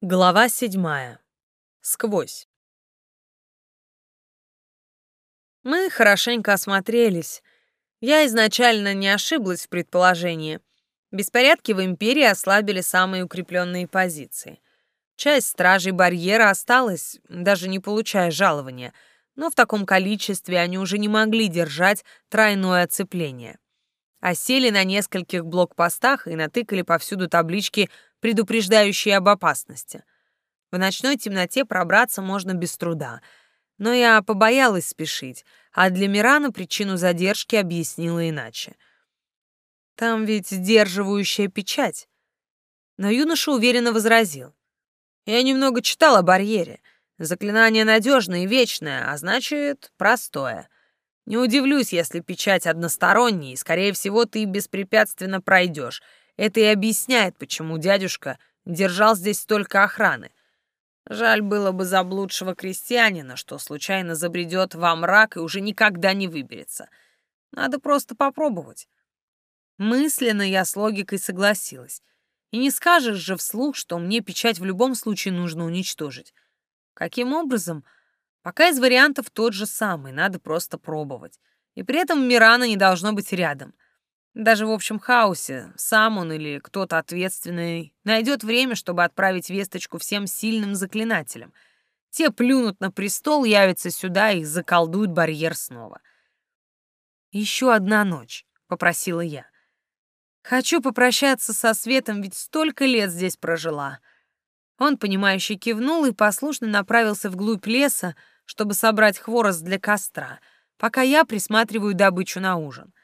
Глава седьмая. Сквозь. Мы хорошенько осмотрелись. Я изначально не ошиблась в предположении. Беспорядки в империи ослабили самые укрепленные позиции. Часть стражей барьера осталась, даже не получая жалования, но в таком количестве они уже не могли держать тройное оцепление. Осели на нескольких блокпостах и натыкали повсюду таблички предупреждающие об опасности. В ночной темноте пробраться можно без труда. Но я побоялась спешить, а для Мирана причину задержки объяснила иначе. Там ведь сдерживающая печать. Но юноша уверенно возразил. Я немного читал о барьере. Заклинание надежное и вечное, а значит, простое. Не удивлюсь, если печать односторонняя, и, скорее всего, ты беспрепятственно пройдешь — это и объясняет, почему дядюшка держал здесь столько охраны. Жаль было бы заблудшего крестьянина, что случайно забредет во мрак и уже никогда не выберется. Надо просто попробовать. Мысленно я с логикой согласилась. И не скажешь же вслух, что мне печать в любом случае нужно уничтожить. Каким образом? Пока из вариантов тот же самый, надо просто пробовать. И при этом Мирана не должно быть рядом — даже в общем хаосе сам он или кто-то ответственный найдет время, чтобы отправить весточку всем сильным заклинателям. Те плюнут на престол, явятся сюда и заколдуют барьер снова. «Еще одна ночь», — попросила я. «Хочу попрощаться со Светом, ведь столько лет здесь прожила». Он, понимающе кивнул и послушно направился вглубь леса, чтобы собрать хворост для костра, пока я присматриваю добычу на ужин.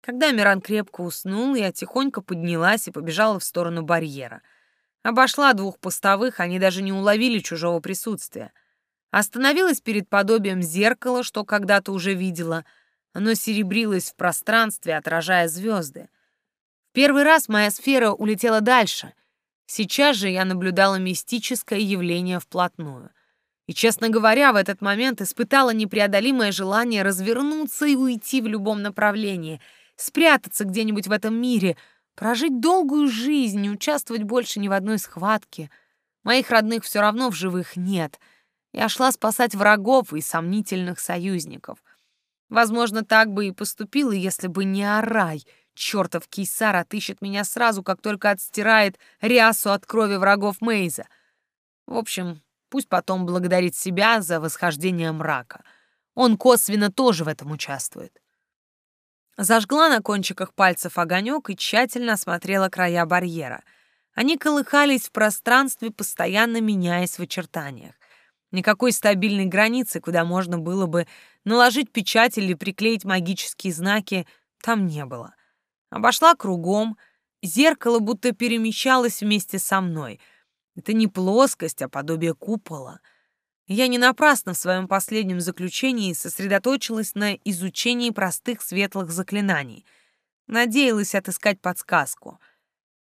Когда Миран крепко уснул, я тихонько поднялась и побежала в сторону барьера. Обошла двух постовых, они даже не уловили чужого присутствия. Остановилась перед подобием зеркала, что когда-то уже видела. Оно серебрилось в пространстве, отражая звезды. В первый раз моя сфера улетела дальше. Сейчас же я наблюдала мистическое явление вплотную. И, честно говоря, в этот момент испытала непреодолимое желание развернуться и уйти в любом направлении — спрятаться где-нибудь в этом мире, прожить долгую жизнь, не участвовать больше ни в одной схватке. Моих родных все равно в живых нет. Я шла спасать врагов и сомнительных союзников. Возможно, так бы и поступила, если бы не Арай. Чёртов кейсар отыщет меня сразу, как только отстирает рясу от крови врагов Мейза. В общем, пусть потом благодарит себя за восхождение мрака. Он косвенно тоже в этом участвует. Зажгла на кончиках пальцев огонек и тщательно осмотрела края барьера. Они колыхались в пространстве, постоянно меняясь в очертаниях. Никакой стабильной границы, куда можно было бы наложить печать или приклеить магические знаки, там не было. Обошла кругом, зеркало будто перемещалось вместе со мной. Это не плоскость, а подобие купола — я не напрасно в своем последнем заключении сосредоточилась на изучении простых светлых заклинаний. Надеялась отыскать подсказку.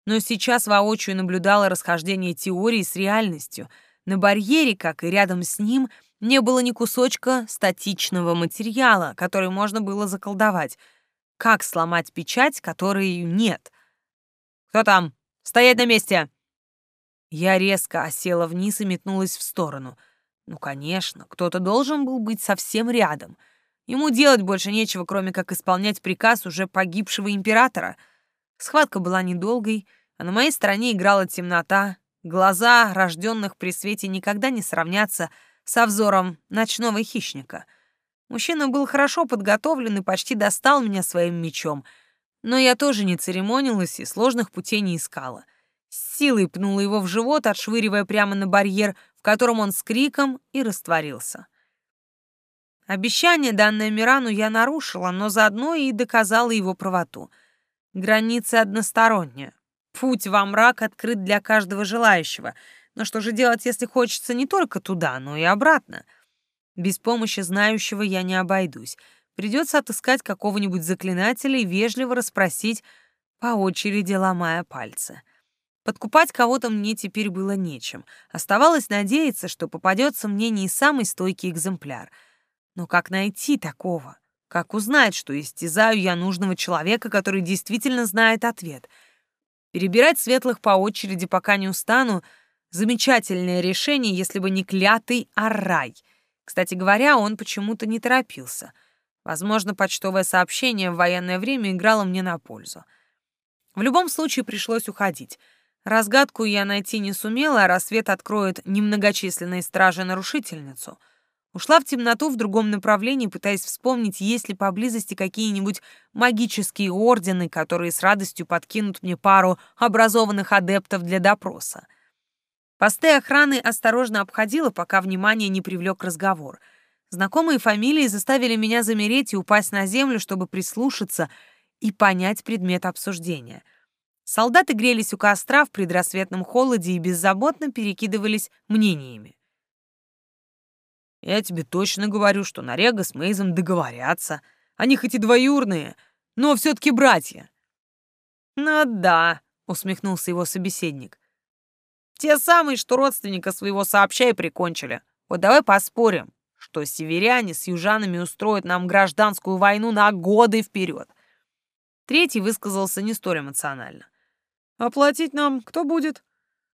Но сейчас воочию наблюдала расхождение теории с реальностью. На барьере, как и рядом с ним, не было ни кусочка статичного материала, который можно было заколдовать. Как сломать печать, которой нет? «Кто там? Стоять на месте!» Я резко осела вниз и метнулась в сторону — ну, конечно, кто-то должен был быть совсем рядом. Ему делать больше нечего, кроме как исполнять приказ уже погибшего императора. Схватка была недолгой, а на моей стороне играла темнота. Глаза рожденных при свете никогда не сравнятся со взором ночного хищника. Мужчина был хорошо подготовлен и почти достал меня своим мечом, но я тоже не церемонилась и сложных путей не искала. С силой пнула его в живот, отшвыривая прямо на барьер, котором он с криком и растворился. Обещание, данное Мирану, я нарушила, но заодно и доказала его правоту. Граница односторонняя. Путь во мрак открыт для каждого желающего. Но что же делать, если хочется не только туда, но и обратно? Без помощи знающего я не обойдусь. Придется отыскать какого-нибудь заклинателя и вежливо расспросить, по очереди ломая пальцы. Подкупать кого-то мне теперь было нечем. Оставалось надеяться, что попадется мне не самый стойкий экземпляр. Но как найти такого? Как узнать, что истязаю я нужного человека, который действительно знает ответ? Перебирать светлых по очереди, пока не устану, Замечательное решение, если бы не клятый Аррай. Кстати говоря, он почему-то не торопился. Возможно, почтовое сообщение в военное время играло мне на пользу. В любом случае пришлось уходить. Разгадку я найти не сумела, а рассвет откроет немногочисленные стражи-нарушительницу. Ушла в темноту в другом направлении, пытаясь вспомнить, есть ли поблизости какие-нибудь магические ордены, которые с радостью подкинут мне пару образованных адептов для допроса. Посты охраны осторожно обходила, пока внимание не привлек разговор. Знакомые фамилии заставили меня замереть и упасть на землю, чтобы прислушаться и понять предмет обсуждения. Солдаты грелись у костра в предрассветном холоде и беззаботно перекидывались мнениями. «Я тебе точно говорю, что Нарега с Мейзом договорятся. Они хоть и двоюрные, но все таки братья». «Ну да», — усмехнулся его собеседник. Те самые, что родственника своего сообща и прикончили. Вот давай поспорим, что северяне с южанами устроят нам гражданскую войну на годы вперед. Третий высказался не столь эмоционально. «Оплатить нам кто будет?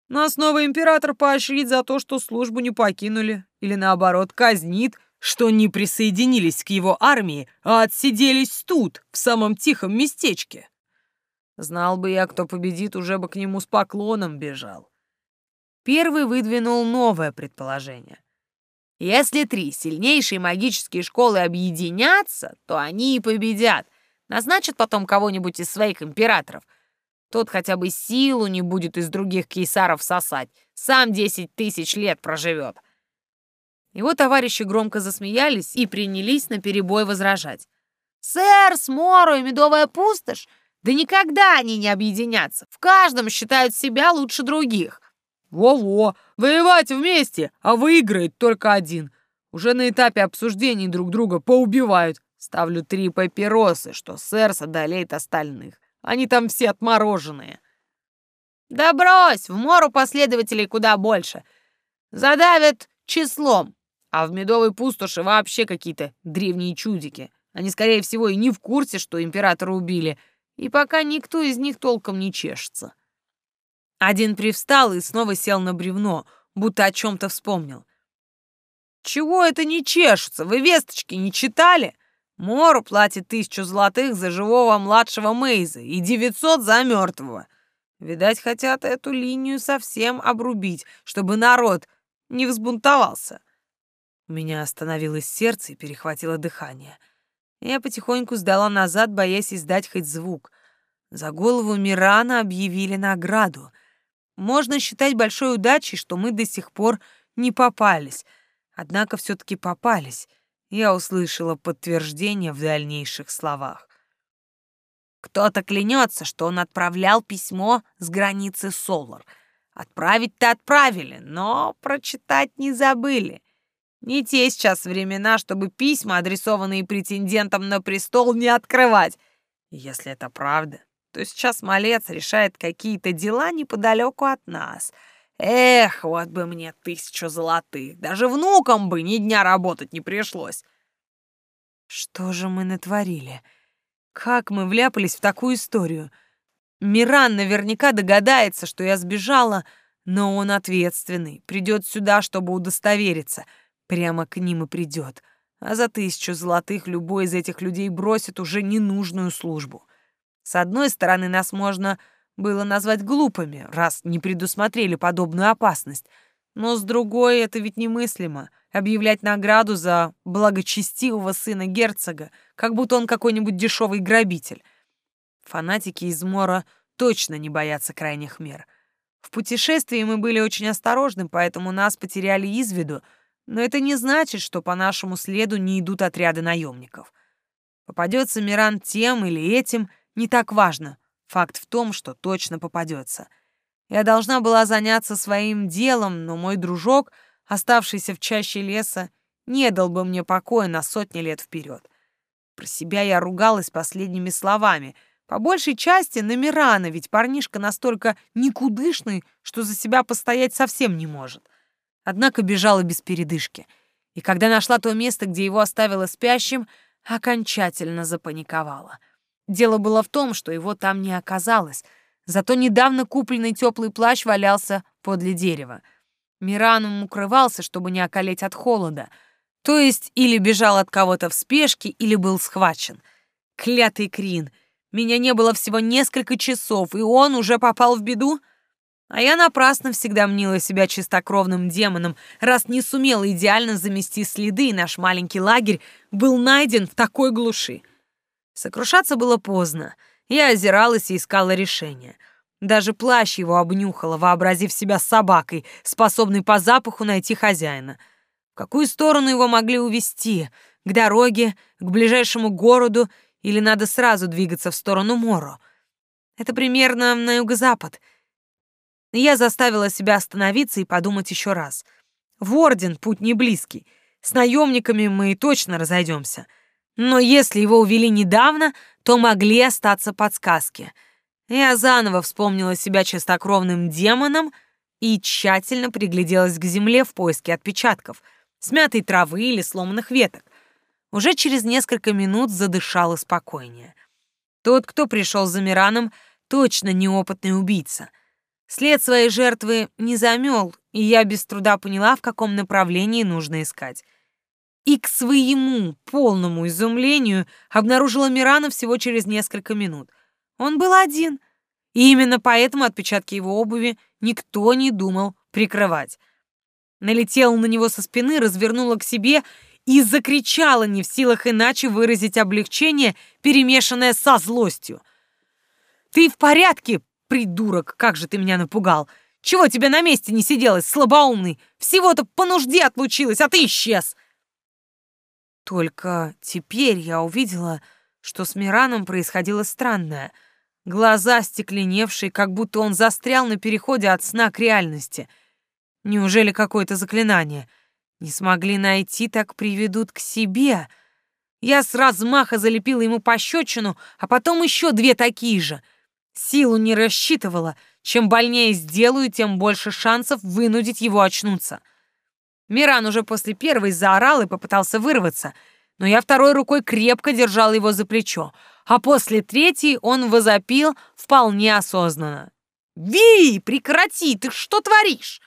Нас новый император поощрит за то, что службу не покинули, или наоборот казнит, что не присоединились к его армии, а отсиделись тут, в самом тихом местечке. Знал бы я, кто победит, уже бы к нему с поклоном бежал. Первый выдвинул новое предположение. Если три сильнейшие магические школы объединятся, то они и победят. Назначат потом кого-нибудь из своих императоров. Тот хотя бы силу не будет из других кейсаров сосать. Сам десять тысяч лет проживет. Его товарищи громко засмеялись и принялись на перебой возражать. «Сэр, Смору и Медовая пустошь? Да никогда они не объединятся. В каждом считают себя лучше других. Во-во, воевать вместе, а выиграет только один. Уже на этапе обсуждений друг друга поубивают. Ставлю три папиросы, что Сэрс одолеет остальных. Они там все отмороженные. Да брось, в мору последователей куда больше. Задавят числом. А в медовой пустоши вообще какие-то древние чудики. Они, скорее всего, и не в курсе, что императора убили. И пока никто из них толком не чешется. Один привстал и снова сел на бревно, будто о чем-то вспомнил. «Чего это не чешутся? Вы весточки не читали? Мору платит тысячу золотых за живого младшего Мейза и девятьсот за мертвого. Видать, хотят эту линию совсем обрубить, чтобы народ не взбунтовался». У меня остановилось сердце и перехватило дыхание. Я потихоньку сдала назад, боясь издать хоть звук. За голову Мирана объявили награду — можно считать большой удачей, что мы до сих пор не попались. Однако все таки попались. Я услышала подтверждение в дальнейших словах. Кто-то клянется, что он отправлял письмо с границы Солар. Отправить-то отправили, но прочитать не забыли. Не те сейчас времена, чтобы письма, адресованные претендентам на престол, не открывать. если это правда, то сейчас малец решает какие-то дела неподалеку от нас. Эх, вот бы мне тысячу золотых, даже внукам бы ни дня работать не пришлось. Что же мы натворили? Как мы вляпались в такую историю? Миран наверняка догадается, что я сбежала, но он ответственный, придет сюда, чтобы удостовериться. Прямо к ним и придет. А за тысячу золотых любой из этих людей бросит уже ненужную службу. С одной стороны, нас можно было назвать глупыми, раз не предусмотрели подобную опасность. Но с другой, это ведь немыслимо — объявлять награду за благочестивого сына герцога, как будто он какой-нибудь дешевый грабитель. Фанатики из Мора точно не боятся крайних мер. В путешествии мы были очень осторожны, поэтому нас потеряли из виду, но это не значит, что по нашему следу не идут отряды наемников. Попадется Миран тем или этим — не так важно. Факт в том, что точно попадется. Я должна была заняться своим делом, но мой дружок, оставшийся в чаще леса, не дал бы мне покоя на сотни лет вперед. Про себя я ругалась последними словами. По большей части на ведь парнишка настолько никудышный, что за себя постоять совсем не может. Однако бежала без передышки. И когда нашла то место, где его оставила спящим, окончательно запаниковала — Дело было в том, что его там не оказалось, зато недавно купленный теплый плащ валялся подле дерева. Мираном укрывался, чтобы не околеть от холода. То есть или бежал от кого-то в спешке, или был схвачен. Клятый Крин. Меня не было всего несколько часов, и он уже попал в беду? А я напрасно всегда мнила себя чистокровным демоном, раз не сумела идеально замести следы, и наш маленький лагерь был найден в такой глуши. Сокрушаться было поздно. Я озиралась и искала решение. Даже плащ его обнюхала, вообразив себя собакой, способной по запаху найти хозяина. В какую сторону его могли увести? К дороге, к ближайшему городу или надо сразу двигаться в сторону Моро? Это примерно на юго-запад. Я заставила себя остановиться и подумать еще раз. В Орден путь не близкий. С наемниками мы точно разойдемся. Но если его увели недавно, то могли остаться подсказки — я заново вспомнила себя чистокровным демоном и тщательно пригляделась к земле в поиске отпечатков, смятой травы или сломанных веток. Уже через несколько минут задышала спокойнее. Тот, кто пришел за Мираном, точно неопытный убийца. След своей жертвы не замел, и я без труда поняла, в каком направлении нужно искать. И к своему полному изумлению обнаружила Мирана всего через несколько минут — он был один, и именно поэтому отпечатки его обуви никто не думал прикрывать. Налетела на него со спины, развернула к себе и закричала, не в силах иначе выразить облегчение, перемешанное со злостью. «Ты в порядке, придурок, как же ты меня напугал! Чего тебе на месте не сиделось, слабоумный? Всего-то по нужде отлучилась, а ты исчез!» Только теперь я увидела, что с Мираном происходило странное. Глаза стекленевшие, как будто он застрял на переходе от сна к реальности. Неужели какое-то заклинание? Не смогли найти, так приведут к себе. Я с размаха залепила ему пощечину, а потом еще две такие же. Силу не рассчитывала. Чем больнее сделаю, тем больше шансов вынудить его очнуться. Миран уже после первой заорал и попытался вырваться — но я второй рукой крепко держал его за плечо, а после третьей он возопил вполне осознанно. «Ви, прекрати! Ты что творишь?»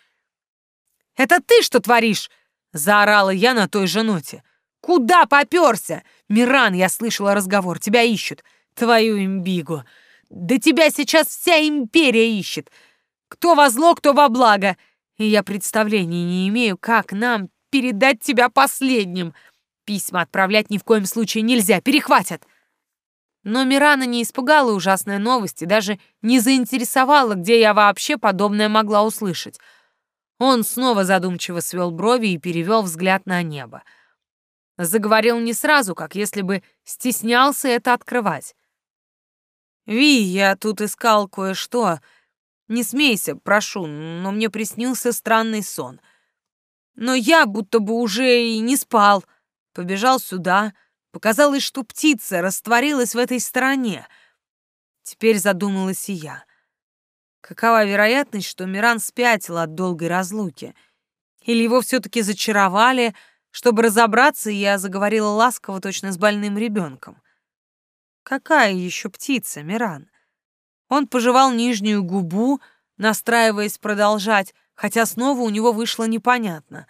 «Это ты что творишь?» — заорала я на той же ноте. «Куда попёрся? Миран, я слышала разговор, тебя ищут. Твою имбигу. Да тебя сейчас вся империя ищет. Кто во зло, кто во благо. И я представления не имею, как нам передать тебя последним. Письма отправлять ни в коем случае нельзя, перехватят. Но Мирана не испугала ужасная новость и даже не заинтересовала, где я вообще подобное могла услышать. Он снова задумчиво свел брови и перевел взгляд на небо. Заговорил не сразу, как если бы стеснялся это открывать. «Ви, я тут искал кое-что. Не смейся, прошу, но мне приснился странный сон. Но я будто бы уже и не спал» побежал сюда. Показалось, что птица растворилась в этой стороне. Теперь задумалась и я. Какова вероятность, что Миран спятил от долгой разлуки? Или его все-таки зачаровали? Чтобы разобраться, я заговорила ласково точно с больным ребенком. Какая еще птица, Миран? Он пожевал нижнюю губу, настраиваясь продолжать, хотя снова у него вышло непонятно.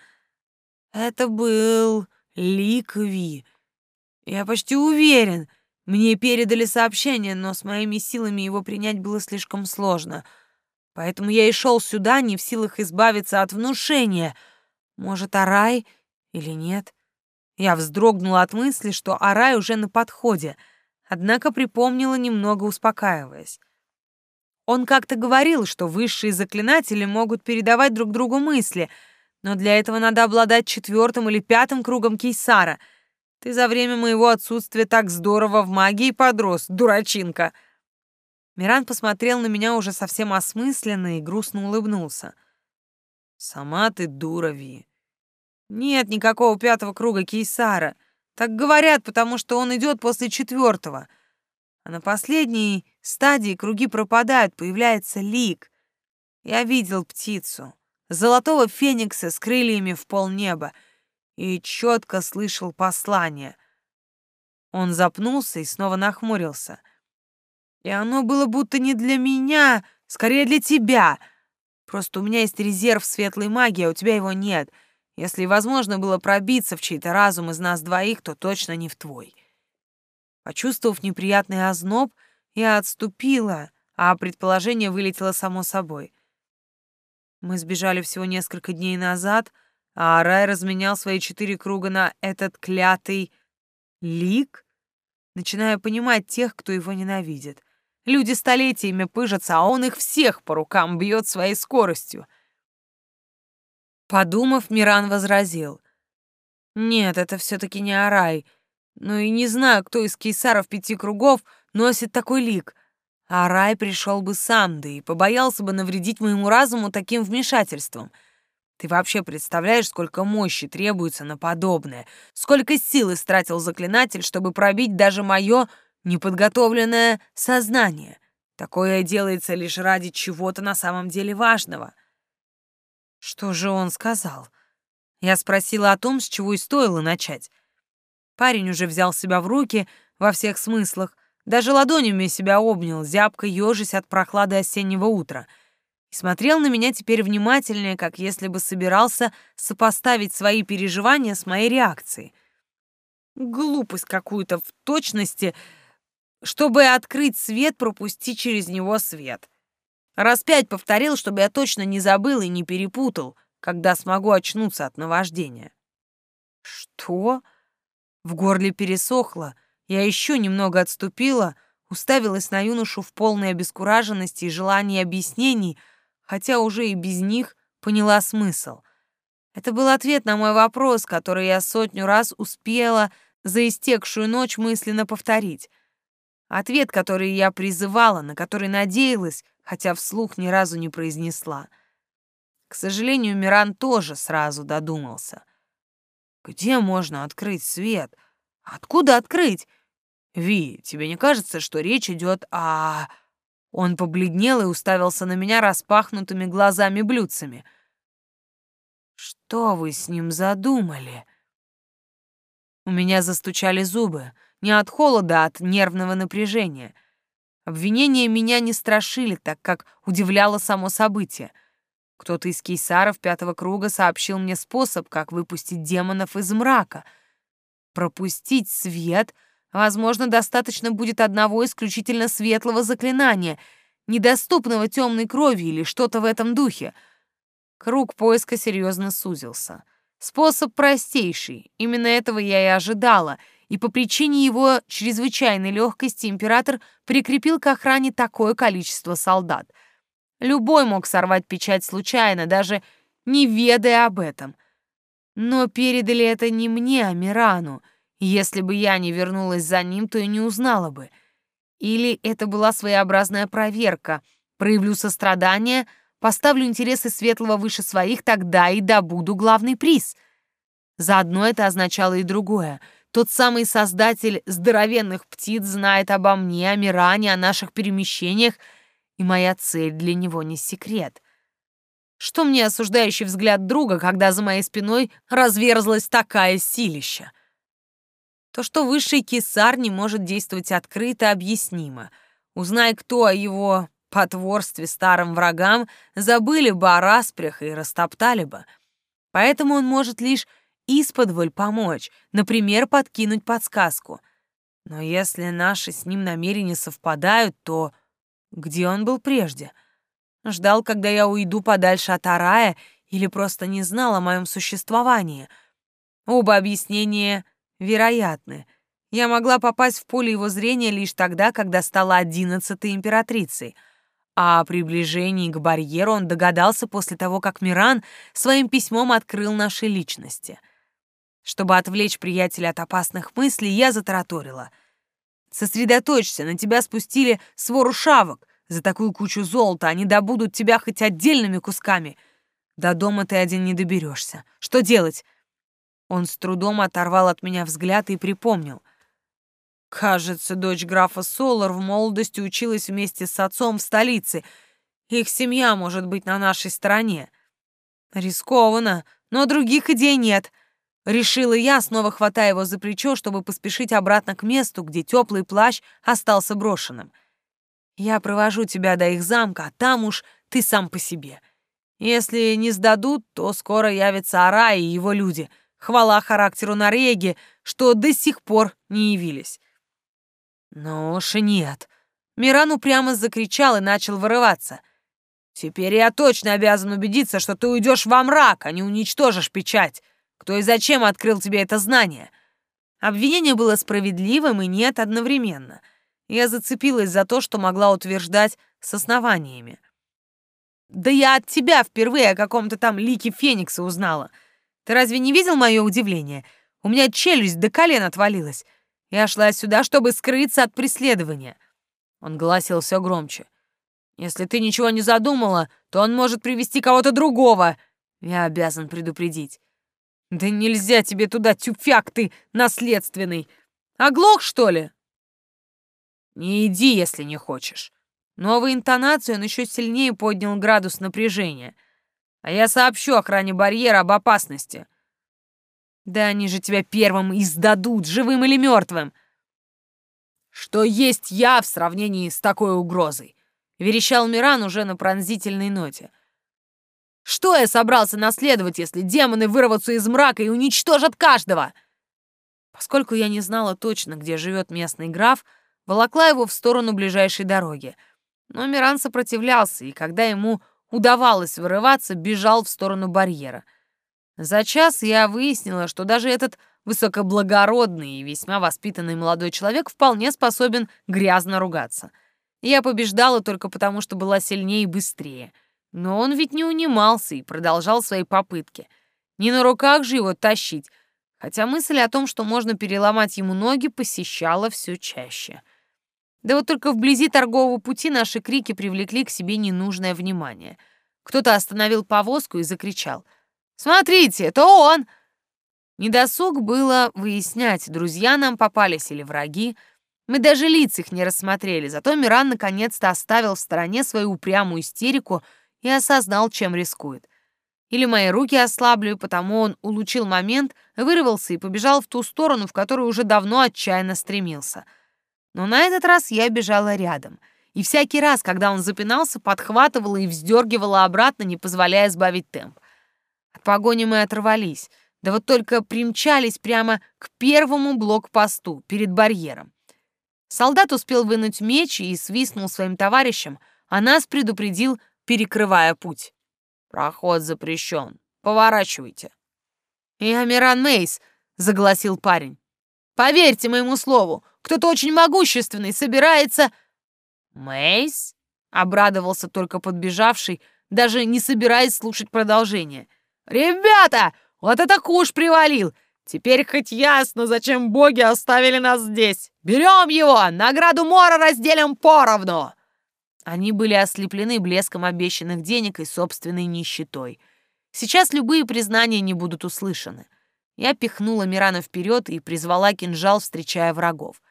Это был Ликви. Я почти уверен. Мне передали сообщение, но с моими силами его принять было слишком сложно. Поэтому я и шел сюда, не в силах избавиться от внушения. Может, Арай или нет? Я вздрогнула от мысли, что Арай уже на подходе, однако припомнила, немного успокаиваясь. Он как-то говорил, что высшие заклинатели могут передавать друг другу мысли — но для этого надо обладать четвертым или пятым кругом кейсара. Ты за время моего отсутствия так здорово в магии подрос, дурачинка!» Миран посмотрел на меня уже совсем осмысленно и грустно улыбнулся. «Сама ты дура, Ви. Нет никакого пятого круга кейсара. Так говорят, потому что он идет после четвертого. А на последней стадии круги пропадают, появляется лик. Я видел птицу золотого феникса с крыльями в полнеба и четко слышал послание. Он запнулся и снова нахмурился. И оно было будто не для меня, скорее для тебя. Просто у меня есть резерв светлой магии, а у тебя его нет. Если возможно было пробиться в чей-то разум из нас двоих, то точно не в твой. Почувствовав неприятный озноб, я отступила, а предположение вылетело само собой. Мы сбежали всего несколько дней назад, а Рай разменял свои четыре круга на этот клятый лик, начиная понимать тех, кто его ненавидит. Люди столетиями пыжатся, а он их всех по рукам бьет своей скоростью. Подумав, Миран возразил. «Нет, это все-таки не Арай. Ну и не знаю, кто из кейсаров пяти кругов носит такой лик. Арай пришел бы сам, да и побоялся бы навредить моему разуму таким вмешательством. Ты вообще представляешь, сколько мощи требуется на подобное? Сколько сил истратил заклинатель, чтобы пробить даже мое неподготовленное сознание. Такое делается лишь ради чего-то на самом деле важного. Что же он сказал? Я спросила о том, с чего и стоило начать. Парень уже взял себя в руки во всех смыслах, даже ладонями себя обнял, зябко ежась от прохлады осеннего утра, и смотрел на меня теперь внимательнее, как если бы собирался сопоставить свои переживания с моей реакцией. Глупость какую-то в точности — чтобы открыть свет, пропусти через него свет. Раз пять повторил, чтобы я точно не забыл и не перепутал, когда смогу очнуться от наваждения. Что? В горле пересохло. Я еще немного отступила, уставилась на юношу в полной обескураженности и желании объяснений, хотя уже и без них поняла смысл. Это был ответ на мой вопрос, который я сотню раз успела за истекшую ночь мысленно повторить. Ответ, который я призывала, на который надеялась, хотя вслух ни разу не произнесла. К сожалению, Миран тоже сразу додумался. Где можно открыть свет? Откуда открыть? Ви, тебе не кажется, что речь идет о... Он побледнел и уставился на меня распахнутыми глазами-блюдцами. Что вы с ним задумали? У меня застучали зубы. Не от холода, а от нервного напряжения. Обвинения меня не страшили, так как удивляло само событие. Кто-то из кейсаров пятого круга сообщил мне способ, как выпустить демонов из мрака. Пропустить свет, возможно, достаточно будет одного исключительно светлого заклинания, недоступного темной крови или что-то в этом духе. Круг поиска серьезно сузился. Способ простейший, именно этого я и ожидала — и по причине его чрезвычайной легкости император прикрепил к охране такое количество солдат. Любой мог сорвать печать случайно, даже не ведая об этом. Но передали это не мне, а Мирану. Если бы я не вернулась за ним, то и не узнала бы. Или это была своеобразная проверка. Проявлю сострадание, поставлю интересы Светлого выше своих, тогда и добуду главный приз. Заодно это означало и другое — тот самый создатель здоровенных птиц знает обо мне, о Миране, о наших перемещениях, и моя цель для него не секрет. Что мне осуждающий взгляд друга, когда за моей спиной разверзлась такая силища? То, что высший кисар не может действовать открыто, объяснимо. Узнай, кто о его потворстве старым врагам, забыли бы о распрях и растоптали бы. Поэтому он может лишь исподволь помочь, например, подкинуть подсказку. Но если наши с ним намерения совпадают, то где он был прежде? Ждал, когда я уйду подальше от Арая, или просто не знал о моем существовании? Оба объяснения вероятны. Я могла попасть в поле его зрения лишь тогда, когда стала одиннадцатой императрицей — а о приближении к барьеру он догадался после того, как Миран своим письмом открыл наши личности — чтобы отвлечь приятеля от опасных мыслей, я затараторила. «Сосредоточься, на тебя спустили свору шавок. За такую кучу золота они добудут тебя хоть отдельными кусками. До дома ты один не доберешься. Что делать?» Он с трудом оторвал от меня взгляд и припомнил. «Кажется, дочь графа Солар в молодости училась вместе с отцом в столице. Их семья может быть на нашей стороне. Рискованно, но других идей нет». Решила я, снова хватая его за плечо, чтобы поспешить обратно к месту, где теплый плащ остался брошенным. «Я провожу тебя до их замка, а там уж ты сам по себе. Если не сдадут, то скоро явится Ара и его люди. Хвала характеру Нареги, что до сих пор не явились. Но уж и нет. Миран упрямо закричал и начал вырываться. «Теперь я точно обязан убедиться, что ты уйдешь во мрак, а не уничтожишь печать. Кто и зачем открыл тебе это знание?» Обвинение было справедливым и нет одновременно. Я зацепилась за то, что могла утверждать с основаниями. Да я от тебя впервые о каком-то там лике Феникса узнала. Ты разве не видел мое удивление? У меня челюсть до колен отвалилась. Я шла сюда, чтобы скрыться от преследования. Он гласил все громче. Если ты ничего не задумала, то он может привести кого-то другого. Я обязан предупредить. Да нельзя тебе туда, тюфяк ты, наследственный. Оглох, что ли? Не иди, если не хочешь. Новой интонацией он еще сильнее поднял градус напряжения. А я сообщу охране барьера об опасности. Да они же тебя первым издадут, живым или мертвым. Что есть я в сравнении с такой угрозой? Верещал Миран уже на пронзительной ноте. Что я собрался наследовать, если демоны вырвутся из мрака и уничтожат каждого? Поскольку я не знала точно, где живет местный граф, волокла его в сторону ближайшей дороги — но Миран сопротивлялся, и когда ему удавалось вырываться, бежал в сторону барьера. За час я выяснила, что даже этот высокоблагородный и весьма воспитанный молодой человек вполне способен грязно ругаться. Я побеждала только потому, что была сильнее и быстрее. Но он ведь не унимался и продолжал свои попытки. Не на руках же его тащить, хотя мысль о том, что можно переломать ему ноги, посещала все чаще. — да вот только вблизи торгового пути наши крики привлекли к себе ненужное внимание. Кто-то остановил повозку и закричал. «Смотрите, это он!» Недосуг было выяснять, друзья нам попались или враги. Мы даже лиц их не рассмотрели, зато Миран наконец-то оставил в стороне свою упрямую истерику и осознал, чем рискует. Или мои руки ослабли, потому он улучил момент, вырвался и побежал в ту сторону, в которую уже давно отчаянно стремился — но на этот раз я бежала рядом. И всякий раз, когда он запинался, подхватывала и вздергивала обратно, не позволяя сбавить темп. От погони мы оторвались, да вот только примчались прямо к первому блокпосту перед барьером. Солдат успел вынуть меч и свистнул своим товарищам, а нас предупредил, перекрывая путь. «Проход запрещен. Поворачивайте». «Я Миран Мейс», — загласил парень. «Поверьте моему слову, кто-то очень могущественный собирается...» «Мейс?» — обрадовался только подбежавший, даже не собираясь слушать продолжение. «Ребята, вот это куш привалил! Теперь хоть ясно, зачем боги оставили нас здесь! Берем его! Награду Мора разделим поровну!» Они были ослеплены блеском обещанных денег и собственной нищетой. Сейчас любые признания не будут услышаны. Я пихнула Мирана вперед и призвала кинжал, встречая врагов.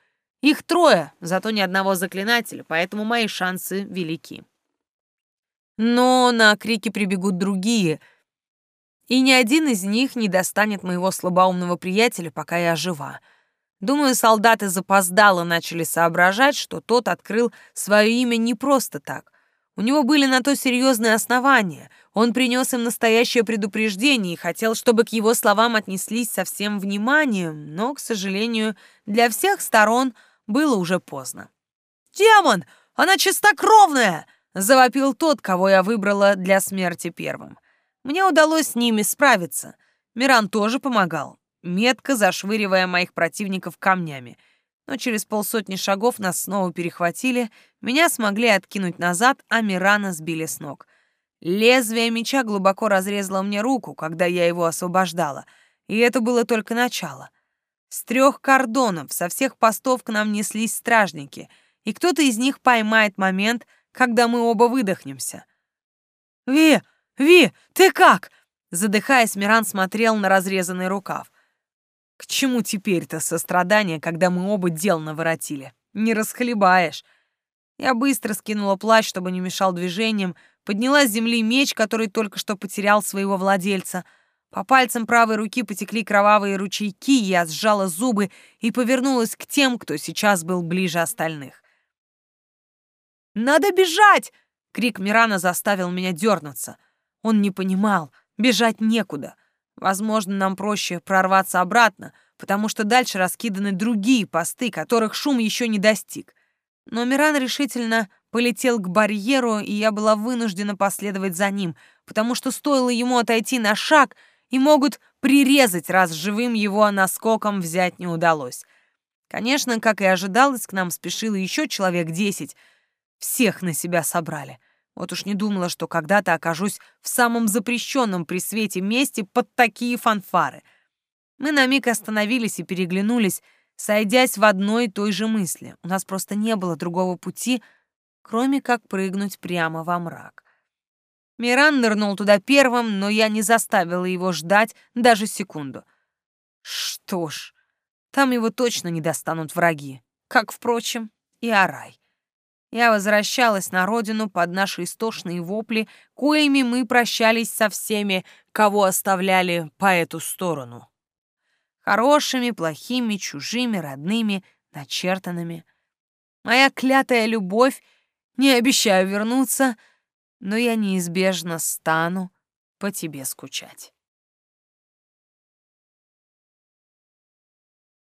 Их трое, зато ни одного заклинателя, поэтому мои шансы велики. Но на крики прибегут другие, и ни один из них не достанет моего слабоумного приятеля, пока я жива. Думаю, солдаты запоздало начали соображать, что тот открыл свое имя не просто так. У него были на то серьезные основания. Он принес им настоящее предупреждение и хотел, чтобы к его словам отнеслись со всем вниманием, но, к сожалению, для всех сторон — было уже поздно. «Демон! Она чистокровная!» — завопил тот, кого я выбрала для смерти первым. Мне удалось с ними справиться. Миран тоже помогал, метко зашвыривая моих противников камнями. Но через полсотни шагов нас снова перехватили, меня смогли откинуть назад, а Мирана сбили с ног. Лезвие меча глубоко разрезало мне руку, когда я его освобождала, и это было только начало. С трех кордонов со всех постов к нам неслись стражники, и кто-то из них поймает момент, когда мы оба выдохнемся. «Ви! Ви! Ты как?» Задыхаясь, Миран смотрел на разрезанный рукав. «К чему теперь-то сострадание, когда мы оба дел наворотили? Не расхлебаешь!» Я быстро скинула плащ, чтобы не мешал движениям, подняла с земли меч, который только что потерял своего владельца — по пальцам правой руки потекли кровавые ручейки, я сжала зубы и повернулась к тем, кто сейчас был ближе остальных. «Надо бежать!» — крик Мирана заставил меня дернуться. Он не понимал, бежать некуда. Возможно, нам проще прорваться обратно, потому что дальше раскиданы другие посты, которых шум еще не достиг. Но Миран решительно полетел к барьеру, и я была вынуждена последовать за ним, потому что стоило ему отойти на шаг, и могут прирезать, раз живым его наскоком взять не удалось. Конечно, как и ожидалось, к нам спешило еще человек десять. Всех на себя собрали. Вот уж не думала, что когда-то окажусь в самом запрещенном при свете месте под такие фанфары. Мы на миг остановились и переглянулись, сойдясь в одной и той же мысли. У нас просто не было другого пути, кроме как прыгнуть прямо во мрак. Миран нырнул туда первым, но я не заставила его ждать даже секунду. Что ж, там его точно не достанут враги, как, впрочем, и Арай. Я возвращалась на родину под наши истошные вопли, коими мы прощались со всеми, кого оставляли по эту сторону. Хорошими, плохими, чужими, родными, начертанными. Моя клятая любовь, не обещаю вернуться, но я неизбежно стану по тебе скучать.